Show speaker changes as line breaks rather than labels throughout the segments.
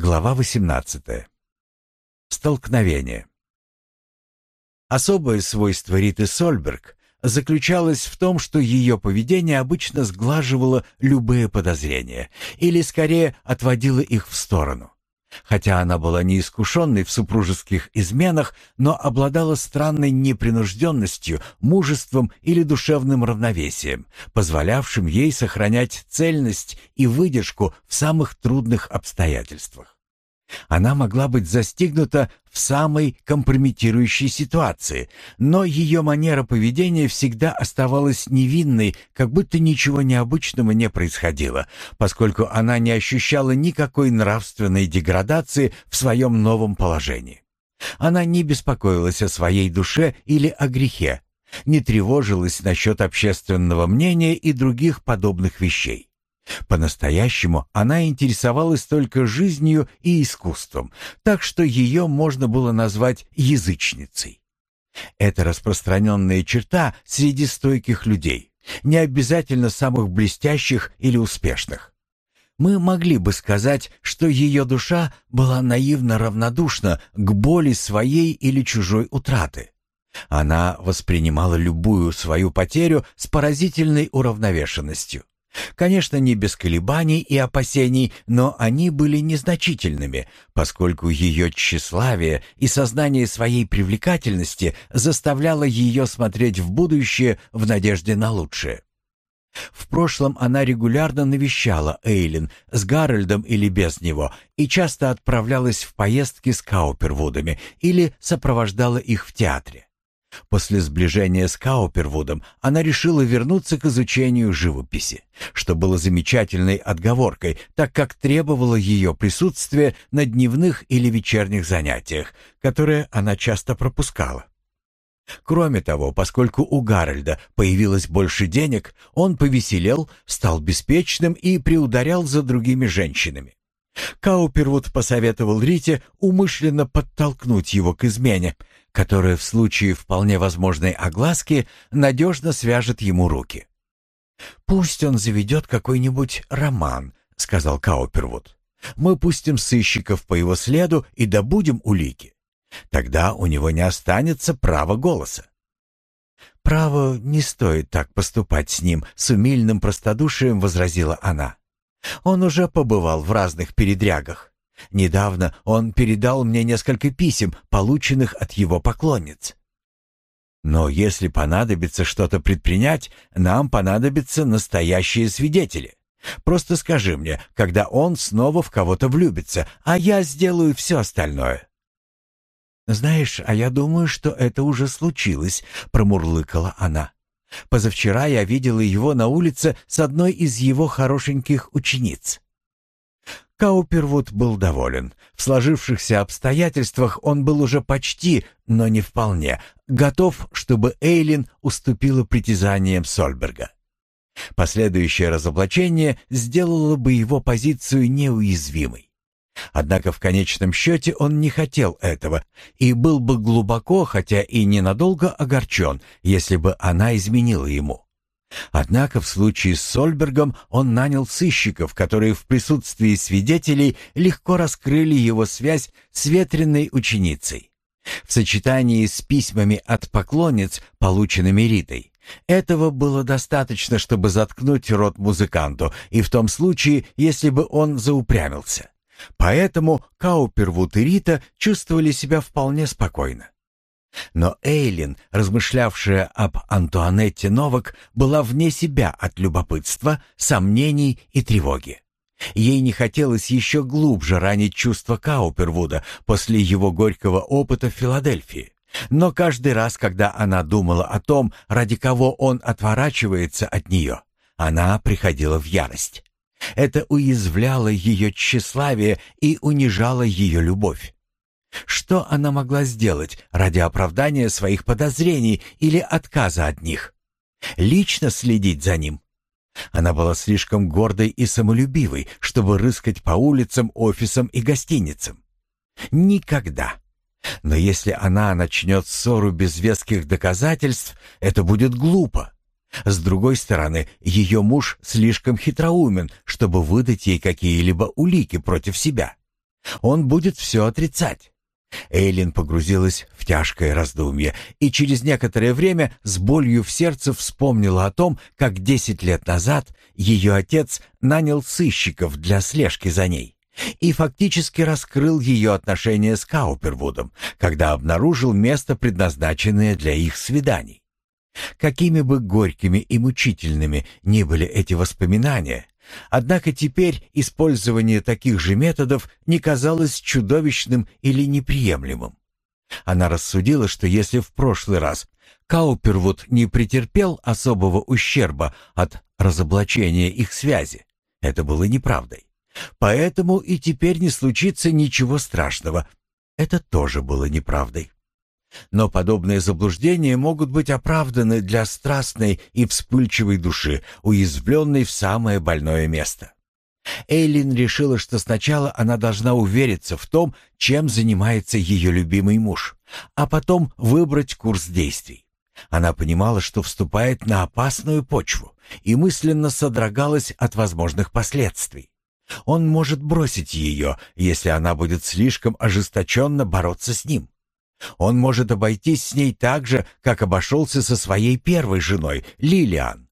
Глава 18. Столкновение. Особое свойство Риты Сольберг заключалось в том, что ее поведение обычно сглаживало любые подозрения, или скорее отводило их в сторону. Хотя она была неискушенной в супружеских изменах, но обладала странной непринужденностью, мужеством или душевным равновесием, позволявшим ей сохранять цельность и выдержку в самых трудных обстоятельствах. Она могла быть застигнута в самой компрометирующей ситуации, но ее манера поведения всегда оставалась невинной, как будто ничего необычного не происходило, поскольку она не ощущала никакой нравственной деградации в своем новом положении. Она не беспокоилась о своей душе или о грехе, не тревожилась насчет общественного мнения и других подобных вещей. По-настоящему она интересовалась только жизнью и искусством, так что ее можно было назвать язычницей. Это распространенная черта среди стойких людей, не обязательно самых блестящих или успешных. Мы могли бы сказать, что ее душа была наивно равнодушна к боли своей или чужой утраты. Она воспринимала любую свою потерю с поразительной уравновешенностью. Конечно, не без колебаний и опасений, но они были незначительными, поскольку ее тщеславие и сознание своей привлекательности заставляло ее смотреть в будущее в надежде на лучшее. В прошлом она регулярно навещала Эйлин с Гарольдом или без него и часто отправлялась в поездки с Каупервудами или сопровождала их в театре. После сближения с Каупервудом она решила вернуться к изучению живописи, что было замечательной отговоркой, так как требовало ее присутствия на дневных или вечерних занятиях, которые она часто пропускала. Кроме того, поскольку у Гарольда появилось больше денег, он повеселел, стал беспечным и приударял за другими женщинами. Каупервуд посоветовал Рите умышленно подтолкнуть его к измене, которая в случае вполне возможной огласки надежно свяжет ему руки. «Пусть он заведет какой-нибудь роман», — сказал Каупервуд. «Мы пустим сыщиков по его следу и добудем улики. Тогда у него не останется права голоса». «Право, не стоит так поступать с ним», — с умильным простодушием возразила она. «Он уже побывал в разных передрягах. Недавно он передал мне несколько писем, полученных от его поклонниц. Но если понадобится что-то предпринять, нам понадобятся настоящие свидетели. Просто скажи мне, когда он снова в кого-то влюбится, а я сделаю все остальное». «Знаешь, а я думаю, что это уже случилось», — промурлыкала она. «Позавчера я видела его на улице с одной из его хорошеньких учениц. Каупервуд был доволен. В сложившихся обстоятельствах он был уже почти, но не вполне, готов, чтобы Эйлин уступила притязаниям Сольберга. Последующее разоблачение сделало бы его позицию неуязвимой. Однако в конечном счете он не хотел этого и был бы глубоко, хотя и ненадолго огорчен, если бы она изменила ему. Однако в случае с Сольбергом он нанял сыщиков, которые в присутствии свидетелей легко раскрыли его связь с ветреной ученицей. В сочетании с письмами от поклонниц, полученными Ритой, этого было достаточно, чтобы заткнуть рот музыканту, и в том случае, если бы он заупрямился. Поэтому Каупервуд и Рита чувствовали себя вполне спокойно. Но Эйлин, размышлявшая об Антуанетте Новак, была вне себя от любопытства, сомнений и тревоги. Ей не хотелось еще глубже ранить чувства Каупервуда после его горького опыта в Филадельфии. Но каждый раз, когда она думала о том, ради кого он отворачивается от нее, она приходила в ярость. Это уязвляло ее тщеславие и унижало ее любовь. Что она могла сделать ради оправдания своих подозрений или отказа от них? Лично следить за ним? Она была слишком гордой и самолюбивой, чтобы рыскать по улицам, офисам и гостиницам. Никогда. Но если она начнет ссору без веских доказательств, это будет глупо. С другой стороны, ее муж слишком хитроумен, чтобы выдать ей какие-либо улики против себя. Он будет все отрицать. Эйлин погрузилась в тяжкое раздумье и через некоторое время с болью в сердце вспомнила о том, как десять лет назад ее отец нанял сыщиков для слежки за ней и фактически раскрыл ее отношения с Каупервудом, когда обнаружил место, предназначенное для их свиданий. Какими бы горькими и мучительными ни были эти воспоминания, Однако теперь использование таких же методов не казалось чудовищным или неприемлемым. Она рассудила, что если в прошлый раз Каупервуд не претерпел особого ущерба от разоблачения их связи, это было неправдой. Поэтому и теперь не случится ничего страшного. Это тоже было неправдой. Но подобные заблуждения могут быть оправданы для страстной и вспыльчивой души, уязвленной в самое больное место. Эйлин решила, что сначала она должна увериться в том, чем занимается ее любимый муж, а потом выбрать курс действий. Она понимала, что вступает на опасную почву и мысленно содрогалась от возможных последствий. Он может бросить ее, если она будет слишком ожесточенно бороться с ним. Он может обойтись с ней так же, как обошелся со своей первой женой, Лилиан.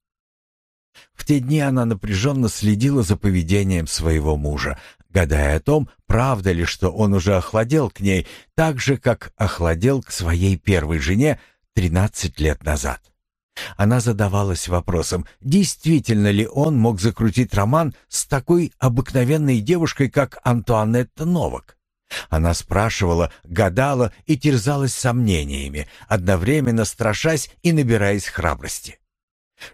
В те дни она напряженно следила за поведением своего мужа, гадая о том, правда ли, что он уже охладел к ней, так же, как охладел к своей первой жене 13 лет назад. Она задавалась вопросом, действительно ли он мог закрутить роман с такой обыкновенной девушкой, как Антуанетта Новак. Она спрашивала, гадала и терзалась сомнениями, одновременно страшась и набираясь храбрости.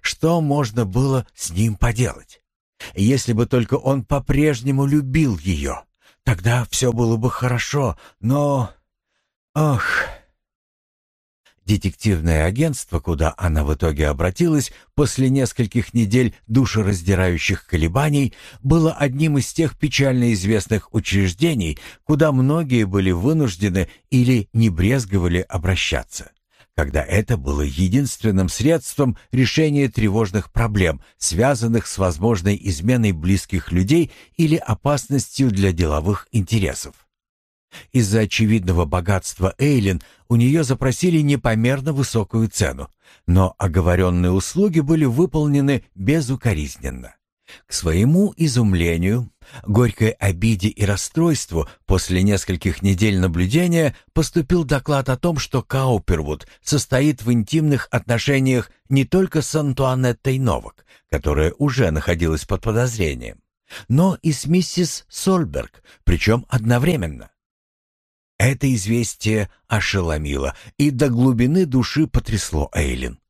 Что можно было с ним поделать? Если бы только он по-прежнему любил ее, тогда все было бы хорошо, но... Ох... Детективное агентство, куда она в итоге обратилась после нескольких недель душераздирающих колебаний, было одним из тех печально известных учреждений, куда многие были вынуждены или не брезговали обращаться, когда это было единственным средством решения тревожных проблем, связанных с возможной изменой близких людей или опасностью для деловых интересов. Из-за очевидного богатства Эйлин у нее запросили непомерно высокую цену, но оговоренные услуги были выполнены безукоризненно. К своему изумлению, горькой обиде и расстройству после нескольких недель наблюдения поступил доклад о том, что Каупервуд состоит в интимных отношениях не только с Антуанеттой Новак, которая уже находилась под подозрением, но и с миссис Сольберг, причем одновременно. Это известие ошеломило и до глубины души потрясло Эйлин.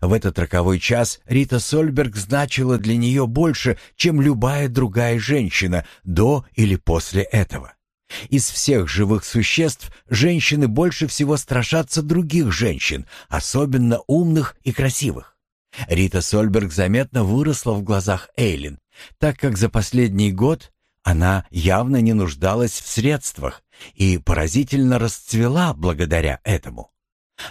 В этот роковой час Рита Сольберг значила для нее больше, чем любая другая женщина до или после этого. Из всех живых существ женщины больше всего страшатся других женщин, особенно умных и красивых. Рита Сольберг заметно выросла в глазах Эйлин, так как за последний год она явно не нуждалась в средствах и поразительно расцвела благодаря этому.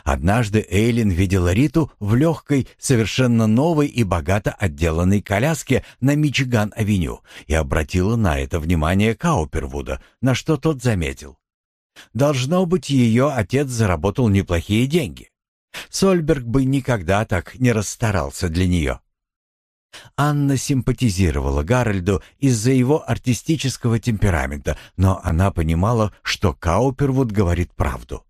Однажды Эйлин видела Риту в легкой, совершенно новой и богато отделанной коляске на Мичиган-авеню и обратила на это внимание Каупервуда, на что тот заметил. Должно быть, ее отец заработал неплохие деньги. Сольберг бы никогда так не расстарался для нее. Анна симпатизировала Гарольду из-за его артистического темперамента, но она понимала, что Каупервуд говорит правду.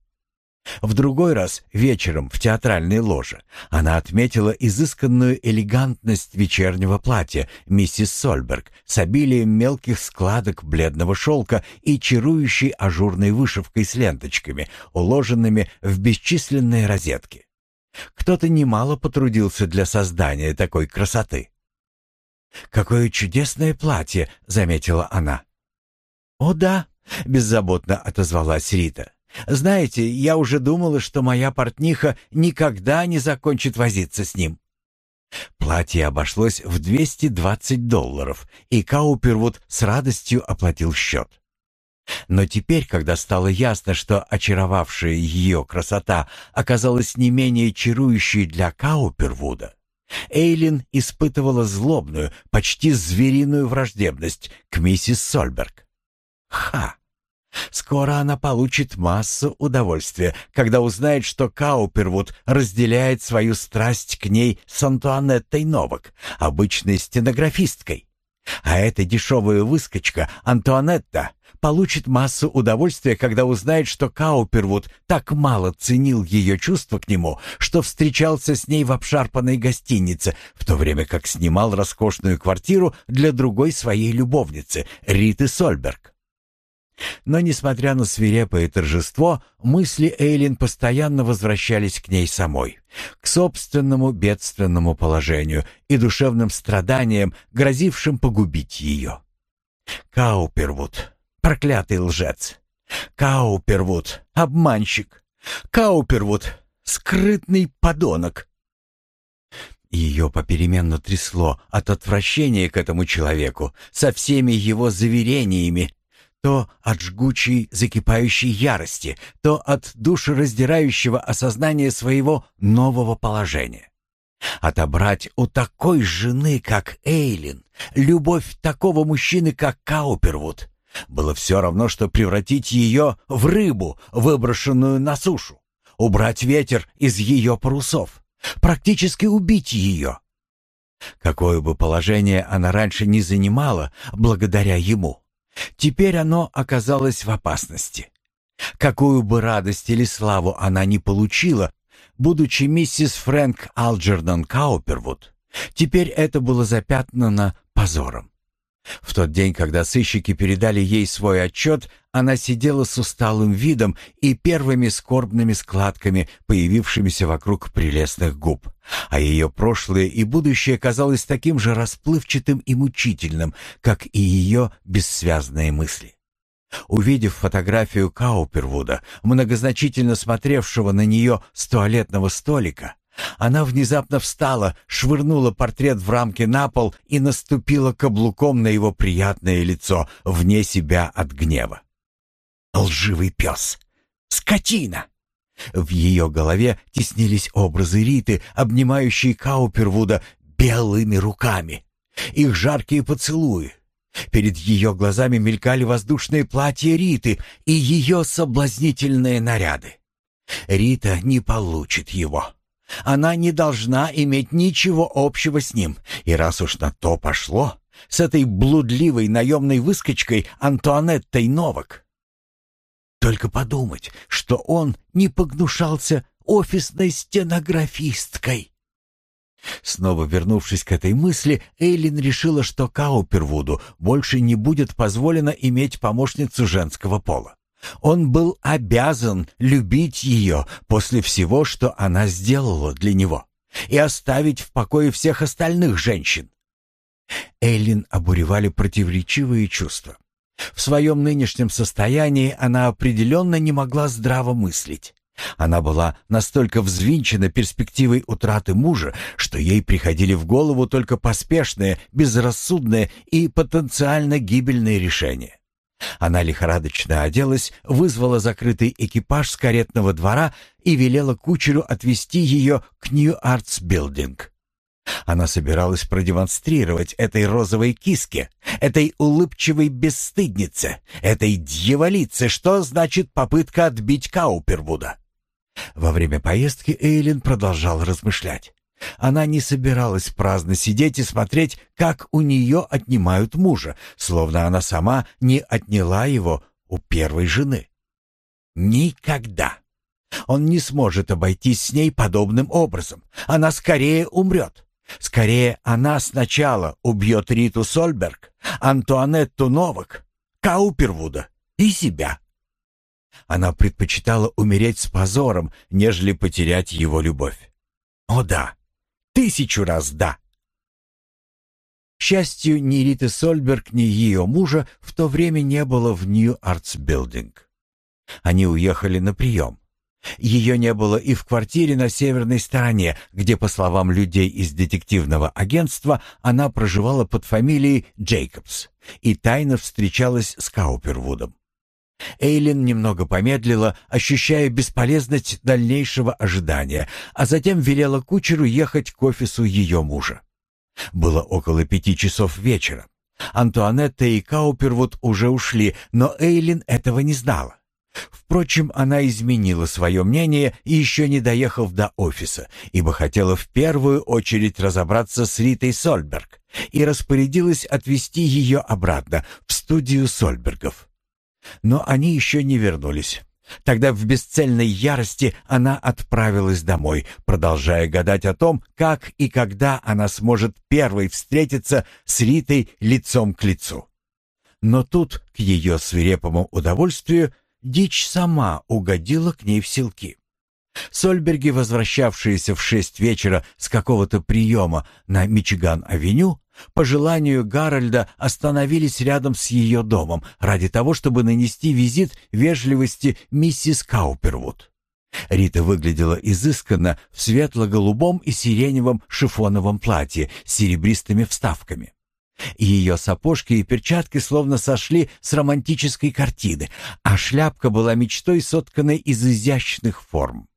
В другой раз, вечером в театральной ложе, она отметила изысканную элегантность вечернего платья миссис Сольберг с обилием мелких складок бледного шелка и чарующей ажурной вышивкой с ленточками, уложенными в бесчисленные розетки. Кто-то немало потрудился для создания такой красоты. «Какое чудесное платье!» — заметила она. «О да!» — беззаботно отозвалась Рита. «Знаете, я уже думала, что моя портниха никогда не закончит возиться с ним». Платье обошлось в 220 долларов, и Каупервуд с радостью оплатил счет. Но теперь, когда стало ясно, что очаровавшая ее красота оказалась не менее чарующей для Каупервуда, Эйлин испытывала злобную, почти звериную враждебность к миссис Сольберг. Ха! Скоро она получит массу удовольствия, когда узнает, что Каупервуд разделяет свою страсть к ней с Антуанеттой Новак, обычной стенографисткой. А эта дешевая выскочка Антуанетта получит массу удовольствия, когда узнает, что Каупервуд так мало ценил ее чувства к нему, что встречался с ней в обшарпанной гостинице, в то время как снимал роскошную квартиру для другой своей любовницы, Риты Сольберг. Но, несмотря на свирепое торжество, мысли Эйлин постоянно возвращались к ней самой, к собственному бедственному положению и душевным страданиям, грозившим погубить ее. Каупервуд, проклятый лжец. Каупервуд, обманщик. Каупервуд, скрытный подонок. Ее попеременно трясло от отвращения к этому человеку со всеми его заверениями, то от жгучей закипающей ярости, то от душераздирающего осознания своего нового положения. Отобрать у такой жены, как Эйлин, любовь такого мужчины, как Каупервуд, было все равно, что превратить ее в рыбу, выброшенную на сушу, убрать ветер из ее парусов, практически убить ее. Какое бы положение она раньше не занимала, благодаря ему, Теперь оно оказалось в опасности. Какую бы радость или славу она ни получила, будучи миссис Фрэнк Алджернон Каупервуд, теперь это было запятнано позором. В тот день, когда сыщики передали ей свой отчет, она сидела с усталым видом и первыми скорбными складками, появившимися вокруг прелестных губ. А ее прошлое и будущее казалось таким же расплывчатым и мучительным, как и ее бессвязные мысли. Увидев фотографию Каупервуда, многозначительно смотревшего на нее с туалетного столика, она внезапно встала, швырнула портрет в рамке на пол и наступила каблуком на его приятное лицо, вне себя от гнева. «Лживый пес! Скотина!» В ее голове теснились образы Риты, обнимающие Каупервуда белыми руками. Их жаркие поцелуи. Перед ее глазами мелькали воздушные платья Риты и ее соблазнительные наряды. Рита не получит его. Она не должна иметь ничего общего с ним. И раз уж на то пошло, с этой блудливой наемной выскочкой Антуанеттой Новак. Только подумать, что он не погнушался офисной стенографисткой. Снова вернувшись к этой мысли, Эйлин решила, что Каупервуду больше не будет позволено иметь помощницу женского пола. Он был обязан любить ее после всего, что она сделала для него, и оставить в покое всех остальных женщин. Эйлин обуревали противоречивые чувства. В своем нынешнем состоянии она определенно не могла здраво мыслить. Она была настолько взвинчена перспективой утраты мужа, что ей приходили в голову только поспешные, безрассудные и потенциально гибельные решения. Она лихорадочно оделась, вызвала закрытый экипаж с каретного двора и велела кучеру отвезти ее к Нью-Артс-Билдинг. Она собиралась продемонстрировать этой розовой киске, этой улыбчивой бесстыднице, этой дьяволице, что значит попытка отбить Каупервуда. Во время поездки Эйлин продолжала размышлять. Она не собиралась праздно сидеть и смотреть, как у нее отнимают мужа, словно она сама не отняла его у первой жены. Никогда. Он не сможет обойтись с ней подобным образом. Она скорее умрет. Скорее, она сначала убьет Риту Сольберг, Антуанетту Новак, Каупервуда и себя. Она предпочитала умереть с позором, нежели потерять его любовь. О да, Тысячу раз да. К счастью, ни Риты Сольберг, ни ее мужа в то время не было в Нью-Артс-Билдинг. Они уехали на прием. Ее не было и в квартире на северной стороне, где, по словам людей из детективного агентства, она проживала под фамилией Джейкобс и тайно встречалась с Каупервудом. Эйлин немного помедлила, ощущая бесполезность дальнейшего ожидания, а затем велела кучеру ехать к офису ее мужа. Было около пяти часов вечера. Антуанетта и Каупервуд уже ушли, но Эйлин этого не знала. Впрочем, она изменила свое мнение и еще не доехав до офиса, ибо хотела в первую очередь разобраться с Ритой Сольберг и распорядилась отвезти ее обратно в студию Сольбергов. Но они еще не вернулись. Тогда в бесцельной ярости она отправилась домой, продолжая гадать о том, как и когда она сможет первой встретиться с Ритой лицом к лицу. Но тут, к ее свирепому удовольствию, дичь сама угодила к ней в селки. Сольберги, возвращавшиеся в шесть вечера с какого-то приема на Мичиган-авеню, по желанию Гарольда остановились рядом с ее домом ради того, чтобы нанести визит вежливости миссис Каупервуд. Рита выглядела изысканно в светло-голубом и сиреневом шифоновом платье с серебристыми вставками. Ее сапожки и перчатки словно сошли с романтической картины, а шляпка была мечтой, сотканной из изящных форм.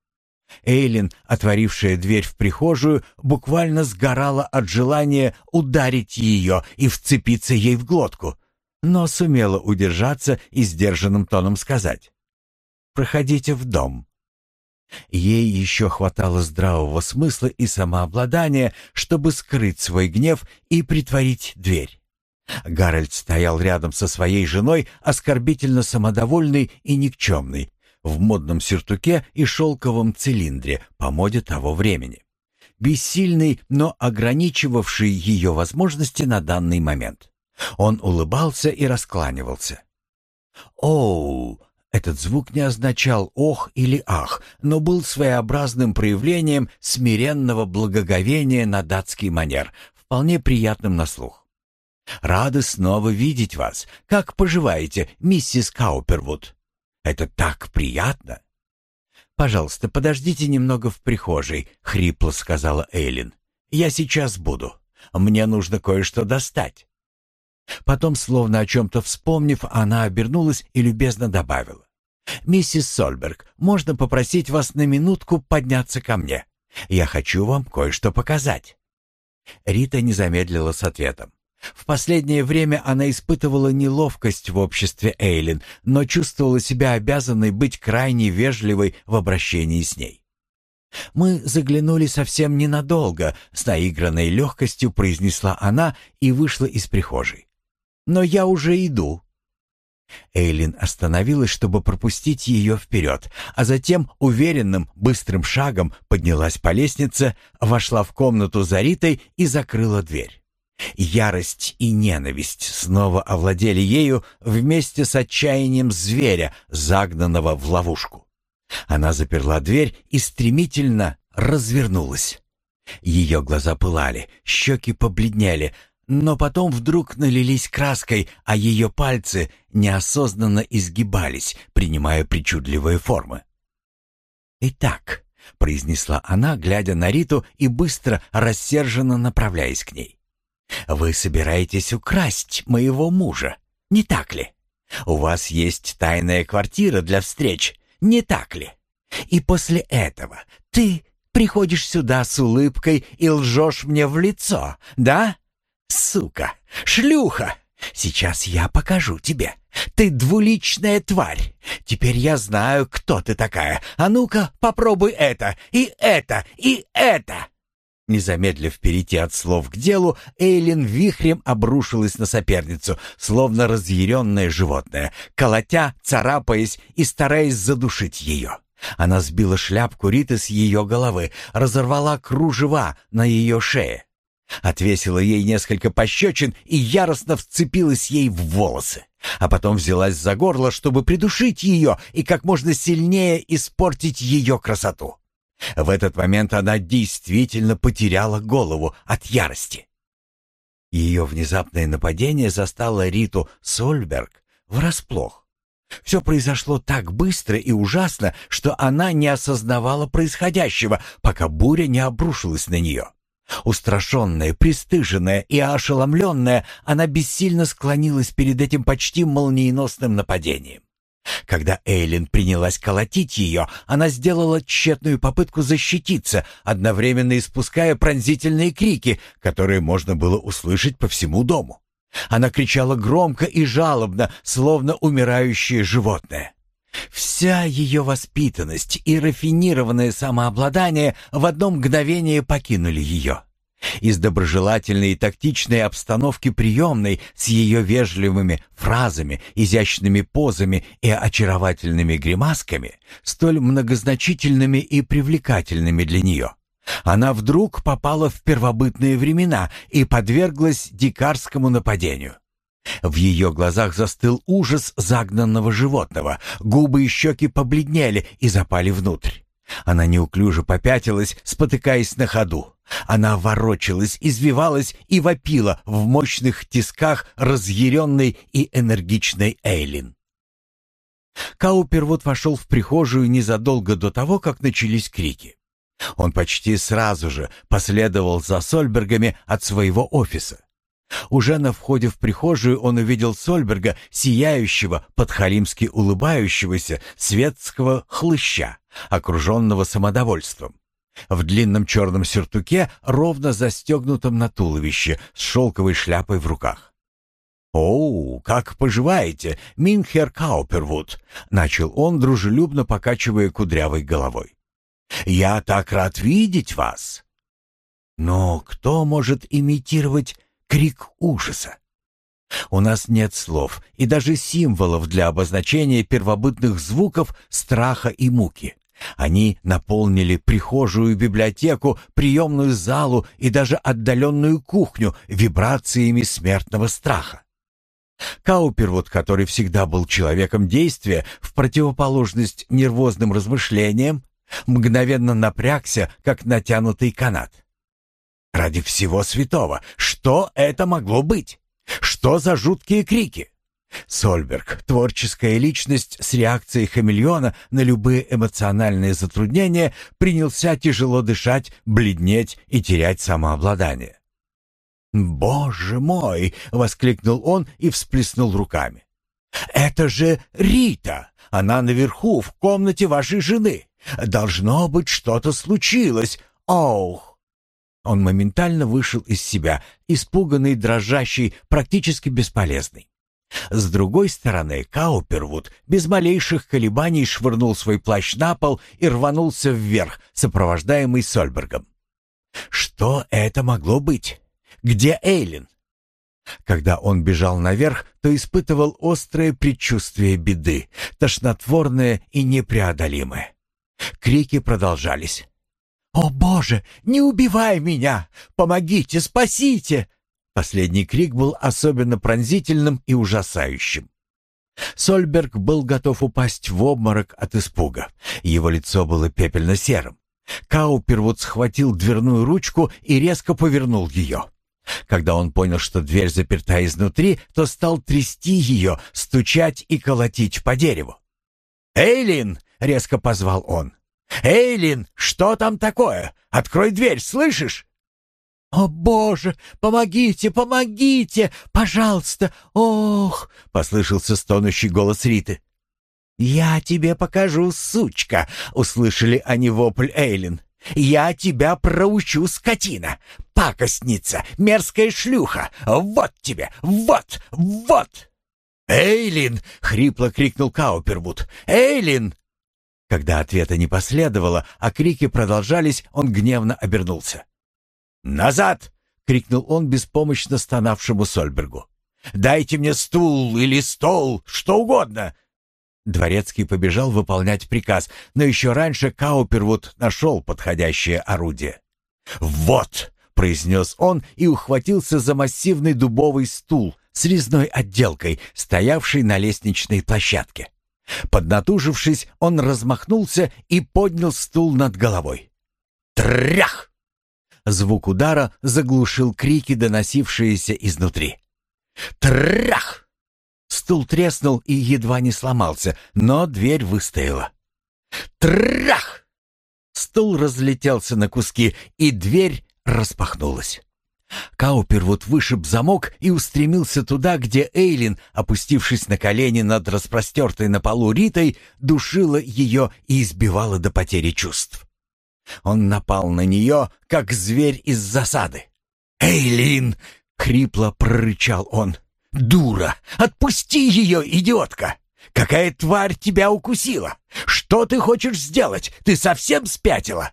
Эйлин, отворившая дверь в прихожую, буквально сгорала от желания ударить ее и вцепиться ей в глотку, но сумела удержаться и сдержанным тоном сказать «Проходите в дом». Ей еще хватало здравого смысла и самообладания, чтобы скрыть свой гнев и притворить дверь. Гарольд стоял рядом со своей женой, оскорбительно самодовольный и никчемный, в модном сюртуке и шелковом цилиндре по моде того времени. Бессильный, но ограничивавший ее возможности на данный момент. Он улыбался и раскланивался. «Оу!» Этот звук не означал «ох» или «ах», но был своеобразным проявлением смиренного благоговения на датский манер, вполне приятным на слух. «Рады снова видеть вас. Как поживаете, миссис Каупервуд?» Это так приятно!» «Пожалуйста, подождите немного в прихожей», — хрипло сказала Эйлин. «Я сейчас буду. Мне нужно кое-что достать». Потом, словно о чем-то вспомнив, она обернулась и любезно добавила. «Миссис Сольберг, можно попросить вас на минутку подняться ко мне? Я хочу вам кое-что показать». Рита не замедлила с ответом. В последнее время она испытывала неловкость в обществе Эйлин, но чувствовала себя обязанной быть крайне вежливой в обращении с ней. «Мы заглянули совсем ненадолго», — с наигранной легкостью произнесла она и вышла из прихожей. «Но я уже иду». Эйлин остановилась, чтобы пропустить ее вперед, а затем уверенным, быстрым шагом поднялась по лестнице, вошла в комнату за Ритой и закрыла дверь. Ярость и ненависть снова овладели ею вместе с отчаянием зверя, загнанного в ловушку. Она заперла дверь и стремительно развернулась. Ее глаза пылали, щеки побледнели, но потом вдруг налились краской, а ее пальцы неосознанно изгибались, принимая причудливые формы. «Итак», — произнесла она, глядя на Риту и быстро, рассерженно направляясь к ней. Вы собираетесь украсть моего мужа, не так ли? У вас есть тайная квартира для встреч, не так ли? И после этого ты приходишь сюда с улыбкой и лжешь мне в лицо, да? Сука, шлюха! Сейчас я покажу тебе. Ты двуличная тварь. Теперь я знаю, кто ты такая. А ну-ка, попробуй это, и это, и это. Не замедлив перейти от слов к делу, Эйлин вихрем обрушилась на соперницу, словно разъяренное животное, колотя, царапаясь и стараясь задушить ее. Она сбила шляпку Риты с ее головы, разорвала кружева на ее шее, отвесила ей несколько пощечин и яростно вцепилась ей в волосы, а потом взялась за горло, чтобы придушить ее и как можно сильнее испортить ее красоту. В этот момент она действительно потеряла голову от ярости. Ее внезапное нападение застало Риту Сольберг врасплох. Все произошло так быстро и ужасно, что она не осознавала происходящего, пока буря не обрушилась на нее. Устрашенная, пристыженная и ошеломленная, она бессильно склонилась перед этим почти молниеносным нападением. Когда Эйлин принялась колотить ее, она сделала тщетную попытку защититься, одновременно испуская пронзительные крики, которые можно было услышать по всему дому. Она кричала громко и жалобно, словно умирающее животное. Вся ее воспитанность и рафинированное самообладание в одно мгновение покинули ее. Из доброжелательной и тактичной обстановки приемной с ее вежливыми фразами, изящными позами и очаровательными гримасками, столь многозначительными и привлекательными для нее, она вдруг попала в первобытные времена и подверглась дикарскому нападению. В ее глазах застыл ужас загнанного животного, губы и щеки побледнели и запали внутрь. Она неуклюже попятилась, спотыкаясь на ходу. Она ворочалась, извивалась и вопила в мощных тисках разъяренной и энергичной Эйлин. Каупервуд вошел в прихожую незадолго до того, как начались крики. Он почти сразу же последовал за Сольбергами от своего офиса. Уже на входе в прихожую он увидел Сольберга, сияющего, подхалимски улыбающегося, светского хлыща, окруженного самодовольством. В длинном черном сюртуке, ровно застегнутом на туловище, с шелковой шляпой в руках. «Оу, как поживаете, Минхер Каупервуд?» — начал он, дружелюбно покачивая кудрявой головой. «Я так рад видеть вас!» «Но кто может имитировать крик ужаса. У нас нет слов и даже символов для обозначения первобытных звуков страха и муки. Они наполнили прихожую библиотеку, приемную залу и даже отдаленную кухню вибрациями смертного страха. Каупервуд, который всегда был человеком действия, в противоположность нервозным размышлениям, мгновенно напрягся, как натянутый канат. Ради всего святого, что это могло быть? Что за жуткие крики? Сольберг, творческая личность с реакцией хамелеона на любые эмоциональные затруднения, принялся тяжело дышать, бледнеть и терять самообладание. «Боже мой!» — воскликнул он и всплеснул руками. «Это же Рита! Она наверху, в комнате вашей жены! Должно быть, что-то случилось! Ох!» Он моментально вышел из себя, испуганный, дрожащий, практически бесполезный. С другой стороны, Каупервуд без малейших колебаний швырнул свой плащ на пол и рванулся вверх, сопровождаемый Сольбергом. Что это могло быть? Где Эйлин? Когда он бежал наверх, то испытывал острое предчувствие беды, тошнотворное и непреодолимое. Крики продолжались. «О, Боже, не убивай меня! Помогите, спасите!» Последний крик был особенно пронзительным и ужасающим. Сольберг был готов упасть в обморок от испуга. Его лицо было пепельно-серым. Каупервуд схватил дверную ручку и резко повернул ее. Когда он понял, что дверь заперта изнутри, то стал трясти ее, стучать и колотить по дереву. «Эйлин!» — резко позвал он. «Эйлин, что там такое? Открой дверь, слышишь?» «О, Боже, помогите, помогите! Пожалуйста! Ох!» — послышался стонущий голос Риты. «Я тебе покажу, сучка!» — услышали они вопль Эйлин. «Я тебя проучу, скотина! Пакостница! Мерзкая шлюха! Вот тебе! Вот! Вот!» «Эйлин!» — хрипло крикнул Каупервуд. «Эйлин!» Когда ответа не последовало, а крики продолжались, он гневно обернулся. «Назад!» — крикнул он беспомощно стонавшему Сольбергу. «Дайте мне стул или стол, что угодно!» Дворецкий побежал выполнять приказ, но еще раньше Каупервуд нашел подходящее орудие. «Вот!» — произнес он и ухватился за массивный дубовый стул с резной отделкой, стоявший на лестничной площадке. Поднатужившись, он размахнулся и поднял стул над головой. Трях! Звук удара заглушил крики, доносившиеся изнутри. Трах! Стул треснул и едва не сломался, но дверь выстояла. Трах! Стул разлетелся на куски, и дверь распахнулась. Каупервуд вышиб замок и устремился туда, где Эйлин, опустившись на колени над распростертой на полу Ритой, душила ее и избивала до потери чувств. Он напал на нее, как зверь из засады. «Эйлин!» — хрипло прорычал он. «Дура! Отпусти ее, идиотка! Какая тварь тебя укусила? Что ты хочешь сделать? Ты совсем спятила?»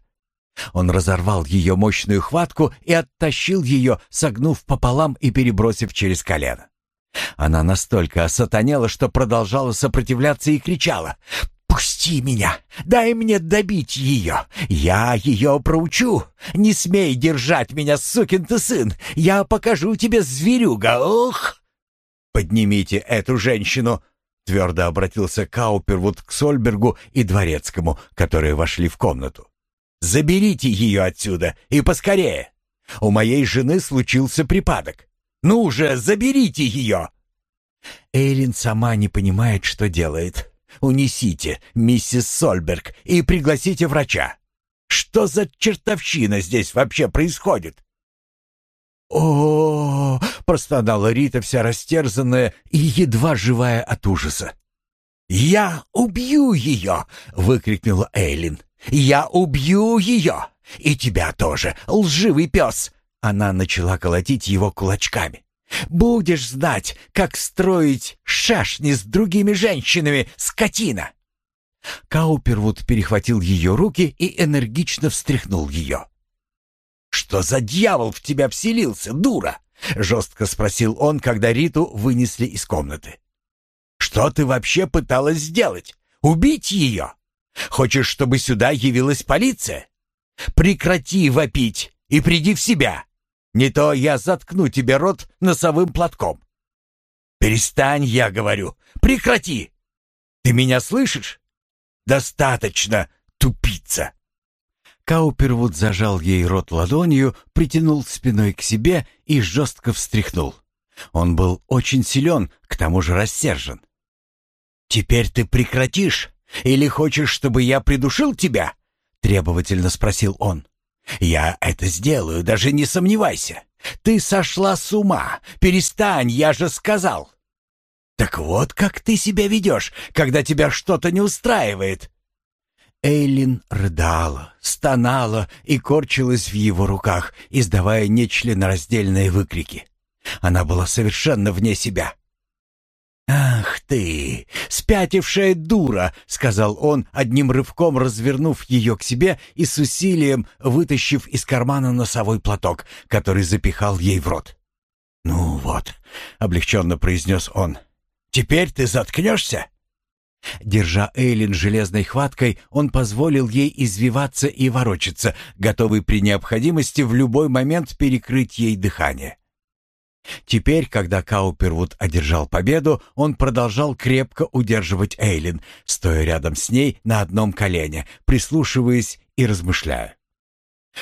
Он разорвал ее мощную хватку и оттащил ее, согнув пополам и перебросив через колено. Она настолько осатанела, что продолжала сопротивляться и кричала. «Пусти меня! Дай мне добить ее! Я ее проучу! Не смей держать меня, сукин ты сын! Я покажу тебе зверюга! Ох!» «Поднимите эту женщину!» Твердо обратился Каупервуд к Сольбергу и Дворецкому, которые вошли в комнату. «Заберите ее отсюда и поскорее! У моей жены случился припадок. Ну же, заберите ее!» Эйлин сама не понимает, что делает. «Унесите, миссис Сольберг, и пригласите врача. Что за чертовщина здесь вообще происходит?» О, -о, -о, -о простонала Рита, вся растерзанная и едва живая от ужаса. «Я убью ее!» — выкрикнула Эйлин. «Я убью ее! И тебя тоже, лживый пес!» Она начала колотить его кулачками. «Будешь знать, как строить шашни с другими женщинами, скотина!» Каупервуд перехватил ее руки и энергично встряхнул ее. «Что за дьявол в тебя вселился, дура?» — жестко спросил он, когда Риту вынесли из комнаты. «Что ты вообще пыталась сделать? Убить ее? Хочешь, чтобы сюда явилась полиция? Прекрати вопить и приди в себя. Не то я заткну тебе рот носовым платком. Перестань, я говорю. Прекрати. Ты меня слышишь? Достаточно, тупица. Каупервуд зажал ей рот ладонью, притянул спиной к себе и жестко встряхнул. Он был очень силен, к тому же рассержен. «Теперь ты прекратишь? Или хочешь, чтобы я придушил тебя?» — требовательно спросил он. «Я это сделаю, даже не сомневайся. Ты сошла с ума. Перестань, я же сказал». «Так вот как ты себя ведешь, когда тебя что-то не устраивает». Эйлин рыдала, стонала и корчилась в его руках, издавая нечленораздельные выкрики. Она была совершенно вне себя. «Ах ты, спятившая дура!» — сказал он, одним рывком развернув ее к себе и с усилием вытащив из кармана носовой платок, который запихал ей в рот. «Ну вот», — облегченно произнес он, — «теперь ты заткнешься?» Держа Эйлин железной хваткой, он позволил ей извиваться и ворочаться, готовый при необходимости в любой момент перекрыть ей дыхание. Теперь, когда Каупервуд одержал победу, он продолжал крепко удерживать Эйлин, стоя рядом с ней на одном колене, прислушиваясь и размышляя.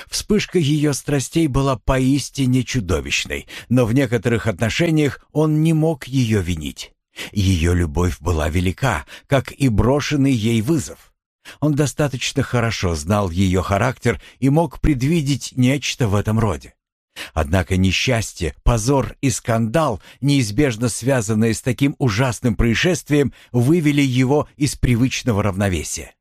Вспышка ее страстей была поистине чудовищной, но в некоторых отношениях он не мог ее винить. Ее любовь была велика, как и брошенный ей вызов. Он достаточно хорошо знал ее характер и мог предвидеть нечто в этом роде. Однако несчастье, позор и скандал, неизбежно связанные с таким ужасным происшествием, вывели его из привычного равновесия.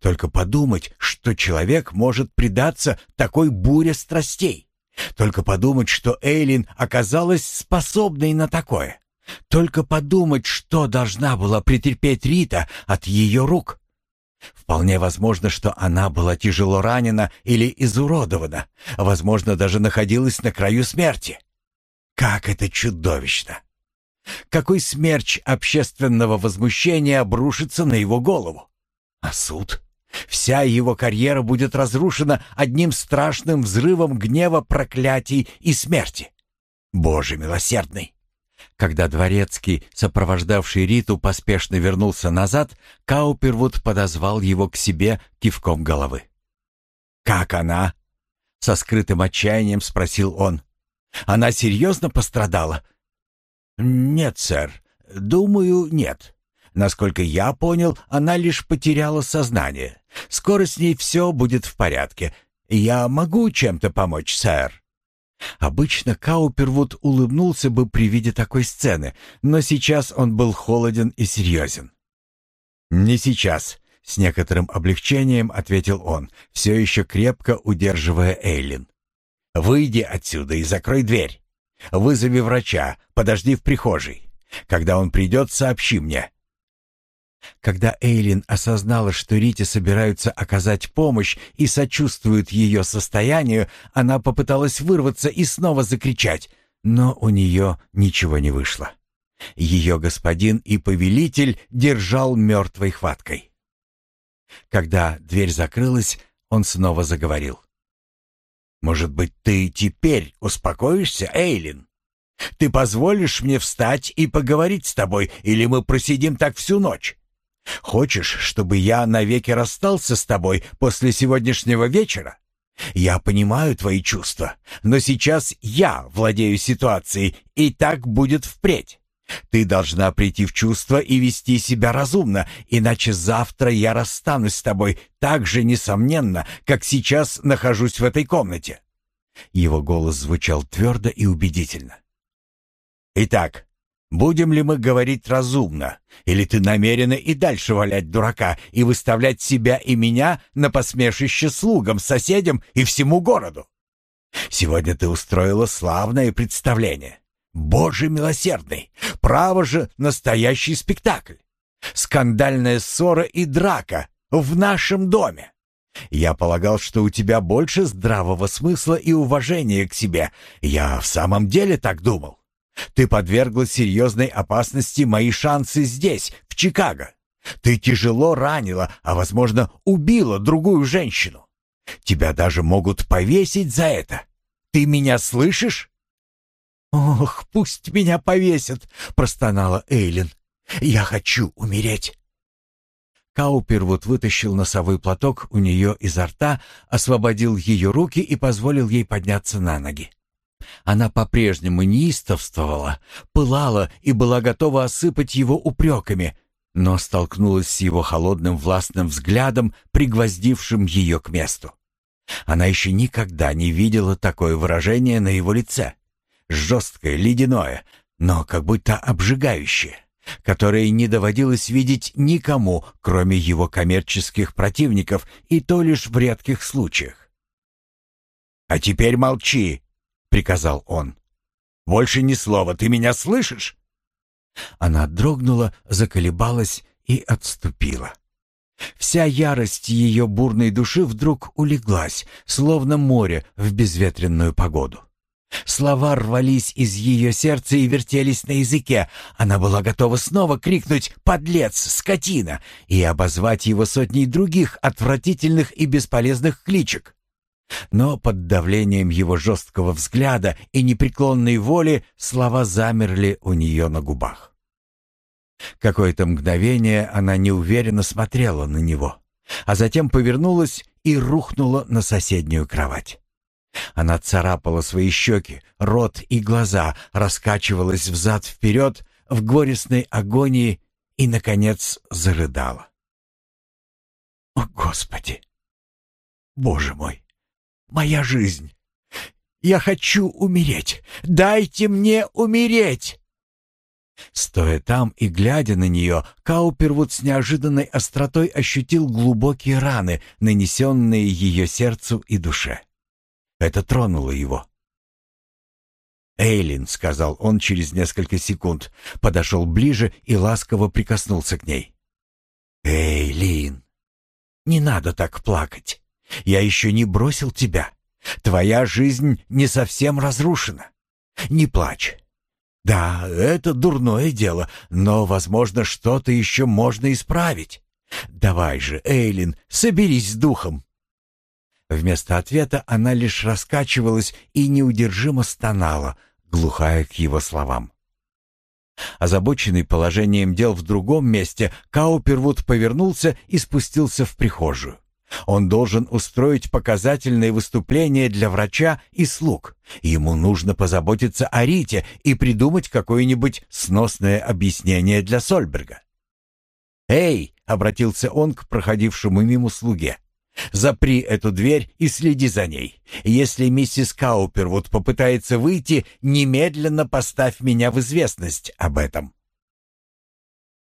Только подумать, что человек может предаться такой буре страстей. Только подумать, что Эйлин оказалась способной на такое. Только подумать, что должна была претерпеть Рита от ее рук. Вполне возможно, что она была тяжело ранена или изуродована, возможно, даже находилась на краю смерти. Как это чудовищно! Какой смерч общественного возмущения обрушится на его голову? А суд? Вся его карьера будет разрушена одним страшным взрывом гнева, проклятий и смерти. Боже милосердный! Когда дворецкий, сопровождавший Риту, поспешно вернулся назад, Каупервуд подозвал его к себе кивком головы. «Как она?» — со скрытым отчаянием спросил он. «Она серьезно пострадала?» «Нет, сэр. Думаю, нет. Насколько я понял, она лишь потеряла сознание. Скоро с ней все будет в порядке. Я могу чем-то помочь, сэр?» Обычно Каупервуд улыбнулся бы при виде такой сцены, но сейчас он был холоден и серьезен. «Не сейчас», — с некоторым облегчением ответил он, все еще крепко удерживая Эйлин. «Выйди отсюда и закрой дверь. Вызови врача, подожди в прихожей. Когда он придет, сообщи мне». Когда Эйлин осознала, что Рите собираются оказать помощь и сочувствуют ее состоянию, она попыталась вырваться и снова закричать, но у нее ничего не вышло. Ее господин и повелитель держал мертвой хваткой. Когда дверь закрылась, он снова заговорил. «Может быть, ты теперь успокоишься, Эйлин? Ты позволишь мне встать и поговорить с тобой, или мы просидим так всю ночь? Хочешь, чтобы я навеки расстался с тобой после сегодняшнего вечера? Я понимаю твои чувства, но сейчас я владею ситуацией, и так будет впредь. Ты должна прийти в чувство и вести себя разумно, иначе завтра я расстанусь с тобой так же несомненно, как сейчас нахожусь в этой комнате». Его голос звучал твердо и убедительно. «Итак, будем ли мы говорить разумно, или ты намерена и дальше валять дурака и выставлять себя и меня на посмешище слугам, соседям и всему городу? Сегодня ты устроила славное представление. Боже милосердный! Право же настоящий спектакль! Скандальная ссора и драка в нашем доме! Я полагал, что у тебя больше здравого смысла и уважения к себе. Я в самом деле так думал. Ты подвергла серьезной опасности мои шансы здесь, в Чикаго. Ты тяжело ранила, а, возможно, убила другую женщину. Тебя даже могут повесить за это. Ты меня слышишь? «Ох, пусть меня повесят!» — простонала Эйлин. «Я хочу умереть!» Каупервуд вытащил носовой платок у нее изо рта, освободил ее руки и позволил ей подняться на ноги. Она по-прежнему неистовствовала, пылала и была готова осыпать его упреками, но столкнулась с его холодным властным взглядом, пригвоздившим ее к месту. Она еще никогда не видела такое выражение на его лице жесткое, ледяное, но как будто обжигающее, которое не доводилось видеть никому, кроме его коммерческих противников, и то лишь в редких случаях. «А теперь молчи», — приказал он. «Больше ни слова, ты меня слышишь?» Она дрогнула, заколебалась и отступила. Вся ярость ее бурной души вдруг улеглась, словно море в безветренную погоду. Слова рвались из ее сердца и вертелись на языке. Она была готова снова крикнуть «Подлец! Скотина!» и обозвать его сотней других отвратительных и бесполезных кличек. Но под давлением его жесткого взгляда и непреклонной воли слова замерли у нее на губах. Какое-то мгновение она неуверенно смотрела на него, а затем повернулась и рухнула на соседнюю кровать. Она царапала свои щеки, рот и глаза, раскачивалась взад-вперед в горестной агонии и, наконец, зарыдала. «О, Господи! Боже мой! Моя жизнь! Я хочу умереть! Дайте мне умереть!» Стоя там и глядя на нее, Каупервуд с неожиданной остротой ощутил глубокие раны, нанесенные ее сердцу и душе. Это тронуло его. «Эйлин», — сказал он через несколько секунд, подошел ближе и ласково прикоснулся к ней. «Эйлин, не надо так плакать. Я еще не бросил тебя. Твоя жизнь не совсем разрушена. Не плачь. Да, это дурное дело, но, возможно, что-то еще можно исправить. Давай же, Эйлин, соберись с духом. Вместо ответа она лишь раскачивалась и неудержимо стонала, глухая к его словам. Озабоченный положением дел в другом месте, Каупервуд повернулся и спустился в прихожую. Он должен устроить показательное выступление для врача и слуг. Ему нужно позаботиться о Рите и придумать какое-нибудь сносное объяснение для Сольберга. «Эй!» — обратился он к проходившему мимо слуге. Запри эту дверь и следи за ней. Если миссис Каупервуд попытается выйти, немедленно поставь меня в известность об этом.